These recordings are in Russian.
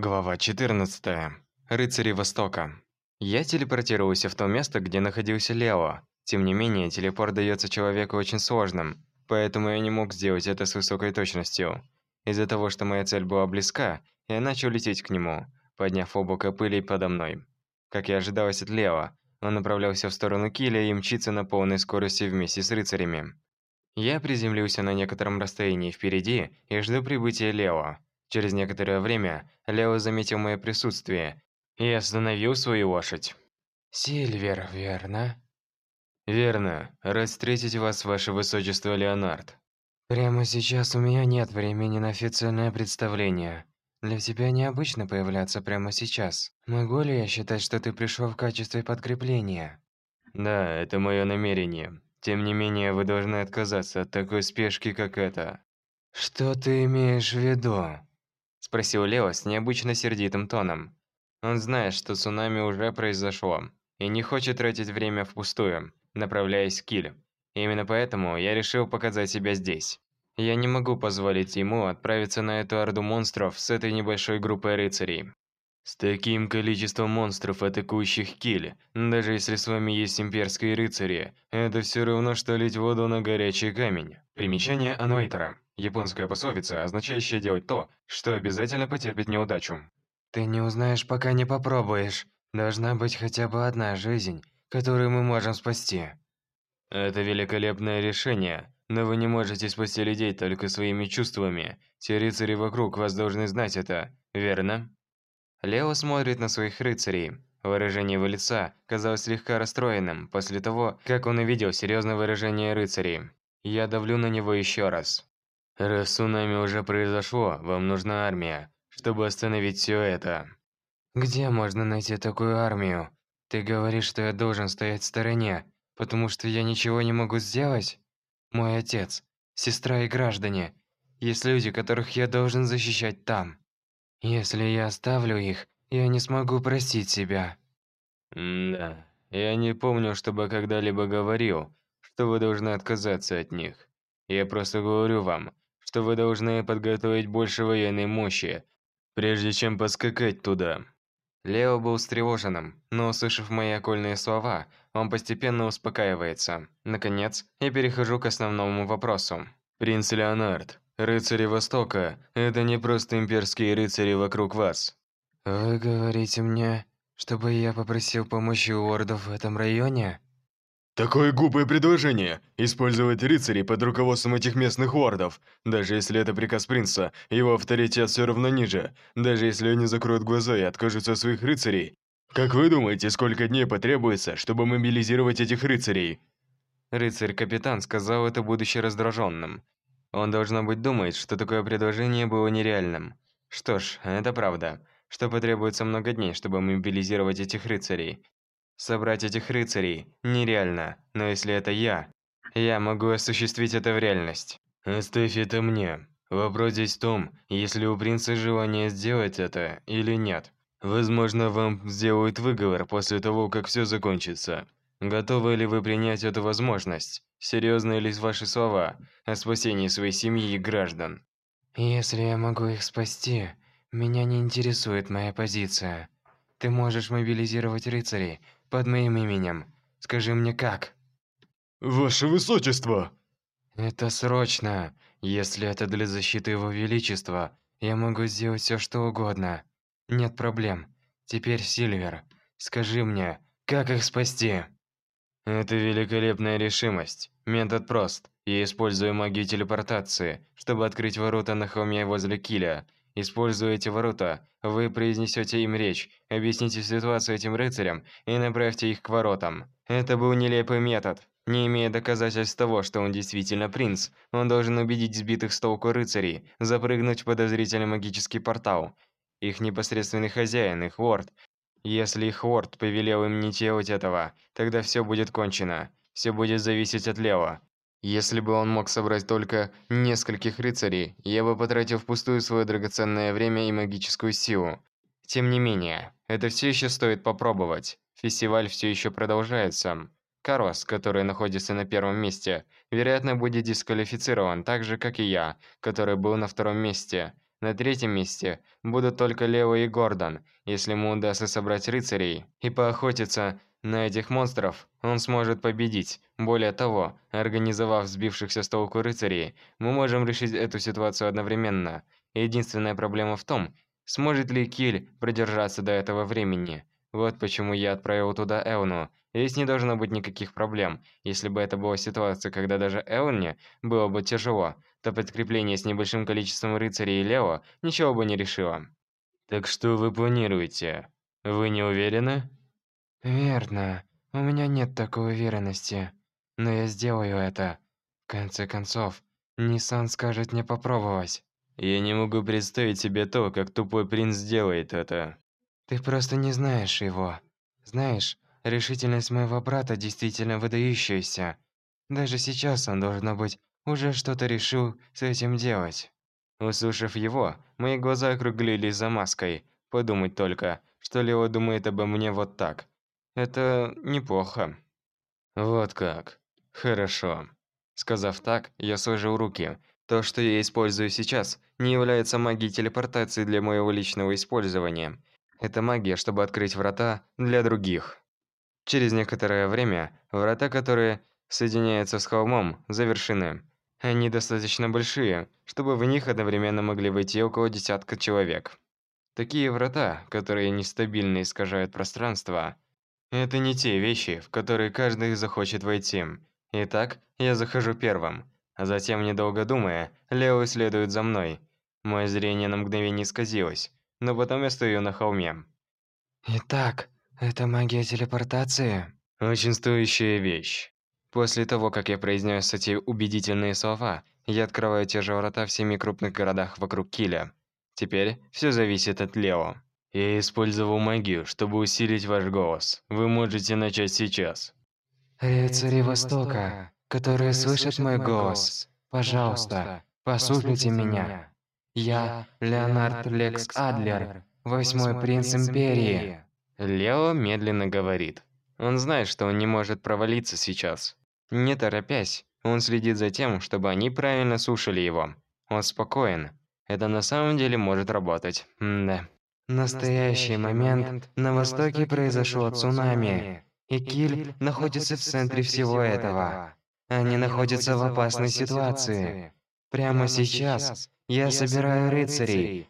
Глава 14. Рыцари Востока. Я телепортировался в то место, где находился Лео. Тем не менее, телепорт дается человеку очень сложным, поэтому я не мог сделать это с высокой точностью. Из-за того, что моя цель была близка, я начал лететь к нему, подняв облако пыли подо мной. Как и ожидалось от Лео, он направлялся в сторону Киля и мчится на полной скорости вместе с рыцарями. Я приземлился на некотором расстоянии впереди и жду прибытия Лео. Через некоторое время Лео заметил мое присутствие и остановил свою лошадь. «Сильвер, верно?» «Верно. Рад встретить вас, ваше высочество Леонард». «Прямо сейчас у меня нет времени на официальное представление. Для тебя необычно появляться прямо сейчас. Могу ли я считать, что ты пришел в качестве подкрепления?» «Да, это мое намерение. Тем не менее, вы должны отказаться от такой спешки, как эта». «Что ты имеешь в виду?» Спросил Лео с необычно сердитым тоном. Он знает, что цунами уже произошло, и не хочет тратить время впустую, направляясь к Киль. Именно поэтому я решил показать себя здесь. Я не могу позволить ему отправиться на эту орду монстров с этой небольшой группой рыцарей. С таким количеством монстров, атакующих Киль, даже если с вами есть имперские рыцари, это все равно, что лить воду на горячий камень. Примечание Ануэйтера. Японская пословица, означающая делать то, что обязательно потерпит неудачу. «Ты не узнаешь, пока не попробуешь. Должна быть хотя бы одна жизнь, которую мы можем спасти». Это великолепное решение, но вы не можете спасти людей только своими чувствами. Все рыцари вокруг вас должны знать это, верно? Лео смотрит на своих рыцарей. Выражение его лица казалось слегка расстроенным после того, как он увидел серьезное выражение рыцарей. Я давлю на него еще раз. Раз цунами уже произошло, вам нужна армия, чтобы остановить все это. Где можно найти такую армию? Ты говоришь, что я должен стоять в стороне, потому что я ничего не могу сделать? Мой отец, сестра и граждане. Есть люди, которых я должен защищать там. Если я оставлю их, я не смогу простить себя. да, я не помню, чтобы когда-либо говорил, что вы должны отказаться от них. Я просто говорю вам, что вы должны подготовить больше военной мощи, прежде чем поскакать туда. Лео был встревоженным, но услышав мои окольные слова, он постепенно успокаивается. Наконец, я перехожу к основному вопросу. Принц Леонард, рыцари Востока – это не просто имперские рыцари вокруг вас. Вы говорите мне, чтобы я попросил помощи у ордов в этом районе? Такое глупое предложение – использовать рыцарей под руководством этих местных лордов. Даже если это приказ принца, его авторитет все равно ниже. Даже если они закроют глаза и откажутся от своих рыцарей. Как вы думаете, сколько дней потребуется, чтобы мобилизировать этих рыцарей? Рыцарь-капитан сказал это будучи раздраженным. Он, должно быть, думает, что такое предложение было нереальным. Что ж, это правда, что потребуется много дней, чтобы мобилизировать этих рыцарей. Собрать этих рыцарей нереально, но если это я, я могу осуществить это в реальность. Оставь это мне. Вопрос здесь в том, есть ли у принца желание сделать это или нет. Возможно, вам сделают выговор после того, как все закончится. Готовы ли вы принять эту возможность? Серьезны ли ваши слова о спасении своей семьи и граждан? Если я могу их спасти, меня не интересует моя позиция. Ты можешь мобилизировать рыцарей, под моим именем. Скажи мне как?» «Ваше Высочество!» «Это срочно. Если это для защиты Его Величества, я могу сделать все, что угодно. Нет проблем. Теперь, Сильвер, скажи мне, как их спасти?» «Это великолепная решимость. Метод прост. Я использую магию телепортации, чтобы открыть ворота на холме возле Киля. Используя эти ворота, вы произнесете им речь, объясните ситуацию этим рыцарям и направьте их к воротам. Это был нелепый метод. Не имея доказательств того, что он действительно принц, он должен убедить сбитых с толку рыцарей запрыгнуть в подозрительный магический портал. Их непосредственный хозяин, их лорд. Если их лорд повелел им не делать этого, тогда все будет кончено. Все будет зависеть от Лео. Если бы он мог собрать только нескольких рыцарей, я бы потратил впустую свое драгоценное время и магическую силу. Тем не менее, это все еще стоит попробовать. Фестиваль все еще продолжается. Карос, который находится на первом месте, вероятно, будет дисквалифицирован так же, как и я, который был на втором месте. На третьем месте будут только Лео и Гордон. Если ему удастся собрать рыцарей и поохотиться на этих монстров, он сможет победить. Более того, организовав сбившихся с толку рыцарей, мы можем решить эту ситуацию одновременно. Единственная проблема в том, сможет ли Киль продержаться до этого времени. Вот почему я отправил туда Элну. Здесь не должно быть никаких проблем. Если бы это была ситуация, когда даже Элне было бы тяжело, то подкрепление с небольшим количеством рыцарей и Лео ничего бы не решило. Так что вы планируете? Вы не уверены? Верно. У меня нет такой уверенности. Но я сделаю это. В конце концов, Ниссан скажет мне попробовать. Я не могу представить себе то, как тупой принц сделает это. Ты просто не знаешь его. Знаешь, решительность моего брата действительно выдающаяся. Даже сейчас он, должно быть, уже что-то решил с этим делать. Услышав его, мои глаза округлились за маской. Подумать только, что Лео думает обо мне вот так. Это неплохо. Вот как. Хорошо. Сказав так, я сложил руки. То, что я использую сейчас, не является магией телепортации для моего личного использования. Это магия, чтобы открыть врата для других. Через некоторое время врата, которые соединяются с холмом, завершены. Они достаточно большие, чтобы в них одновременно могли войти около десятка человек. Такие врата, которые нестабильно искажают пространство, это не те вещи, в которые каждый захочет войти. Итак, я захожу первым. А затем, недолго думая, Лео следует за мной. Мое зрение на мгновение исказилось, но потом я стою на холме. Итак, это магия телепортации? Очень стоящая вещь. После того, как я произнес эти убедительные слова, я открываю те же врата в семи крупных городах вокруг Киля. Теперь все зависит от Лео. Я использовал магию, чтобы усилить ваш голос. Вы можете начать сейчас. Рыцари Востока, которые слышат мой голос, пожалуйста, послушайте меня. Я Леонард Лекс Адлер, восьмой принц Империи. Лео медленно говорит. Он знает, что он не может провалиться сейчас. Не торопясь, он следит за тем, чтобы они правильно слушали его. Он спокоен. Это на самом деле может работать. М да. Настоящий момент на востоке произошло цунами, и Киль находится в центре всего этого. Они находятся в опасной ситуации. Прямо сейчас я собираю рыцарей,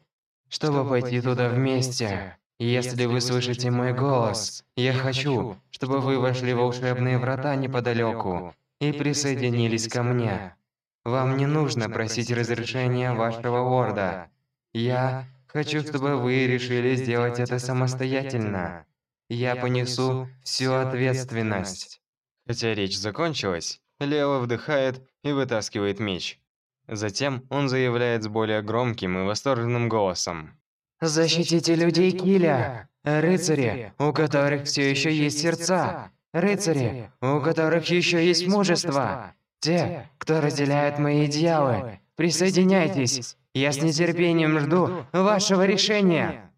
чтобы пойти туда вместе. Если вы слышите мой голос, я хочу, чтобы вы вошли в волшебные врата неподалеку и присоединились ко мне. Вам не нужно просить разрешения вашего орда. Я хочу, чтобы вы решили сделать это самостоятельно. Я понесу всю ответственность. Хотя речь закончилась, Лео вдыхает и вытаскивает меч. Затем он заявляет с более громким и восторженным голосом. Защитите людей Киля! Рыцари, у которых все еще есть сердца! Рыцари, у которых еще есть мужество! Те, кто разделяет мои идеалы! Присоединяйтесь! Я с нетерпением жду вашего решения!»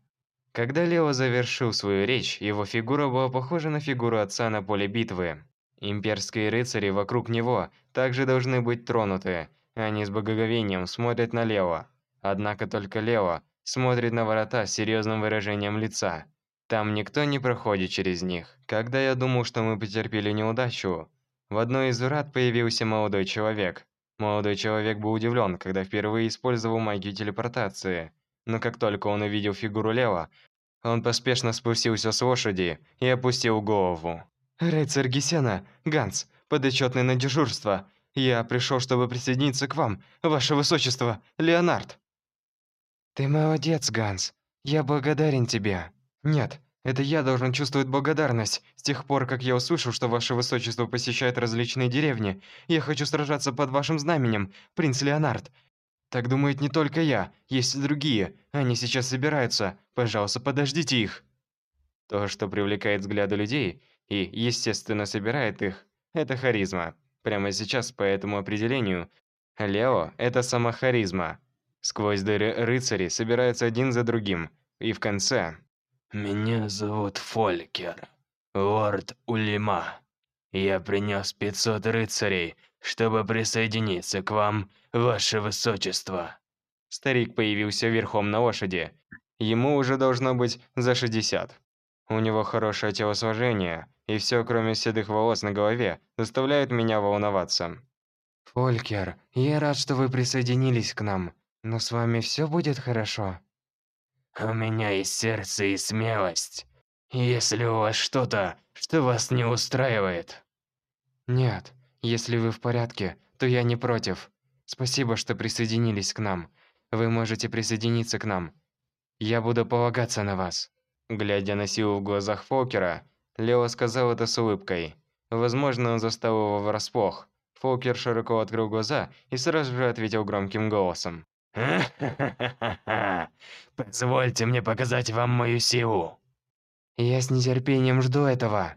Когда Лео завершил свою речь, его фигура была похожа на фигуру отца на поле битвы. Имперские рыцари вокруг него также должны быть тронуты. Они с благоговением смотрят на Лео. Однако только Лео смотрит на ворота с серьезным выражением лица. Там никто не проходит через них. Когда я думал, что мы потерпели неудачу, в одной из врат появился молодой человек. Молодой человек был удивлен, когда впервые использовал магию телепортации. Но как только он увидел фигуру Лева, он поспешно спустился с лошади и опустил голову. «Рыцарь Гесена, Ганс, подотчетный на дежурство. Я пришел, чтобы присоединиться к вам, ваше высочество, Леонард». «Ты молодец, Ганс. Я благодарен тебе». «Нет, это я должен чувствовать благодарность. С тех пор, как я услышал, что ваше высочество посещает различные деревни, я хочу сражаться под вашим знаменем, принц Леонард. Так думает не только я, есть и другие. Они сейчас собираются. Пожалуйста, подождите их». То, что привлекает взгляды людей и, естественно, собирает их, это харизма. Прямо сейчас, по этому определению, Лео – это сама харизма. Сквозь дыры рыцари собираются один за другим, и в конце... «Меня зовут Фолькер, лорд Улима. Я принес 500 рыцарей, чтобы присоединиться к вам, ваше высочество». Старик появился верхом на лошади. Ему уже должно быть за 60. У него хорошее телосложение, и все, кроме седых волос на голове, заставляет меня волноваться. «Фолькер, я рад, что вы присоединились к нам, но с вами все будет хорошо?» «У меня есть сердце и смелость. Если у вас что-то, что вас не устраивает...» «Нет, если вы в порядке, то я не против. Спасибо, что присоединились к нам. Вы можете присоединиться к нам. Я буду полагаться на вас». Глядя на силу в глазах Фолкера, Лео сказал это с улыбкой. Возможно, он застал его врасплох. Фолкер широко открыл глаза и сразу же ответил громким голосом. Позвольте мне показать вам мою силу. Я с нетерпением жду этого.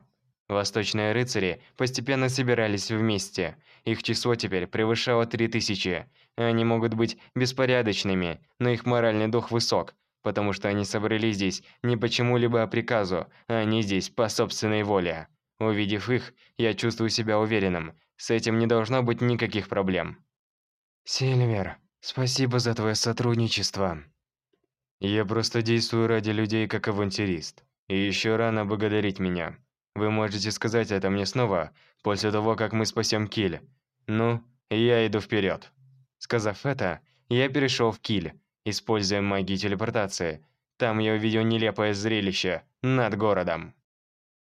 Восточные рыцари постепенно собирались вместе. Их число теперь превышало три тысячи. Они могут быть беспорядочными, но их моральный дух высок, потому что они собрались здесь не почему-либо приказу, а они здесь по собственной воле. Увидев их, я чувствую себя уверенным. С этим не должно быть никаких проблем. Сильвер, спасибо за твое сотрудничество. Я просто действую ради людей как авантюрист. И еще рано благодарить меня. Вы можете сказать это мне снова, после того, как мы спасем Киль. Ну, я иду вперед. Сказав это, я перешел в Киль, используя магию телепортации. Там я увидел нелепое зрелище над городом.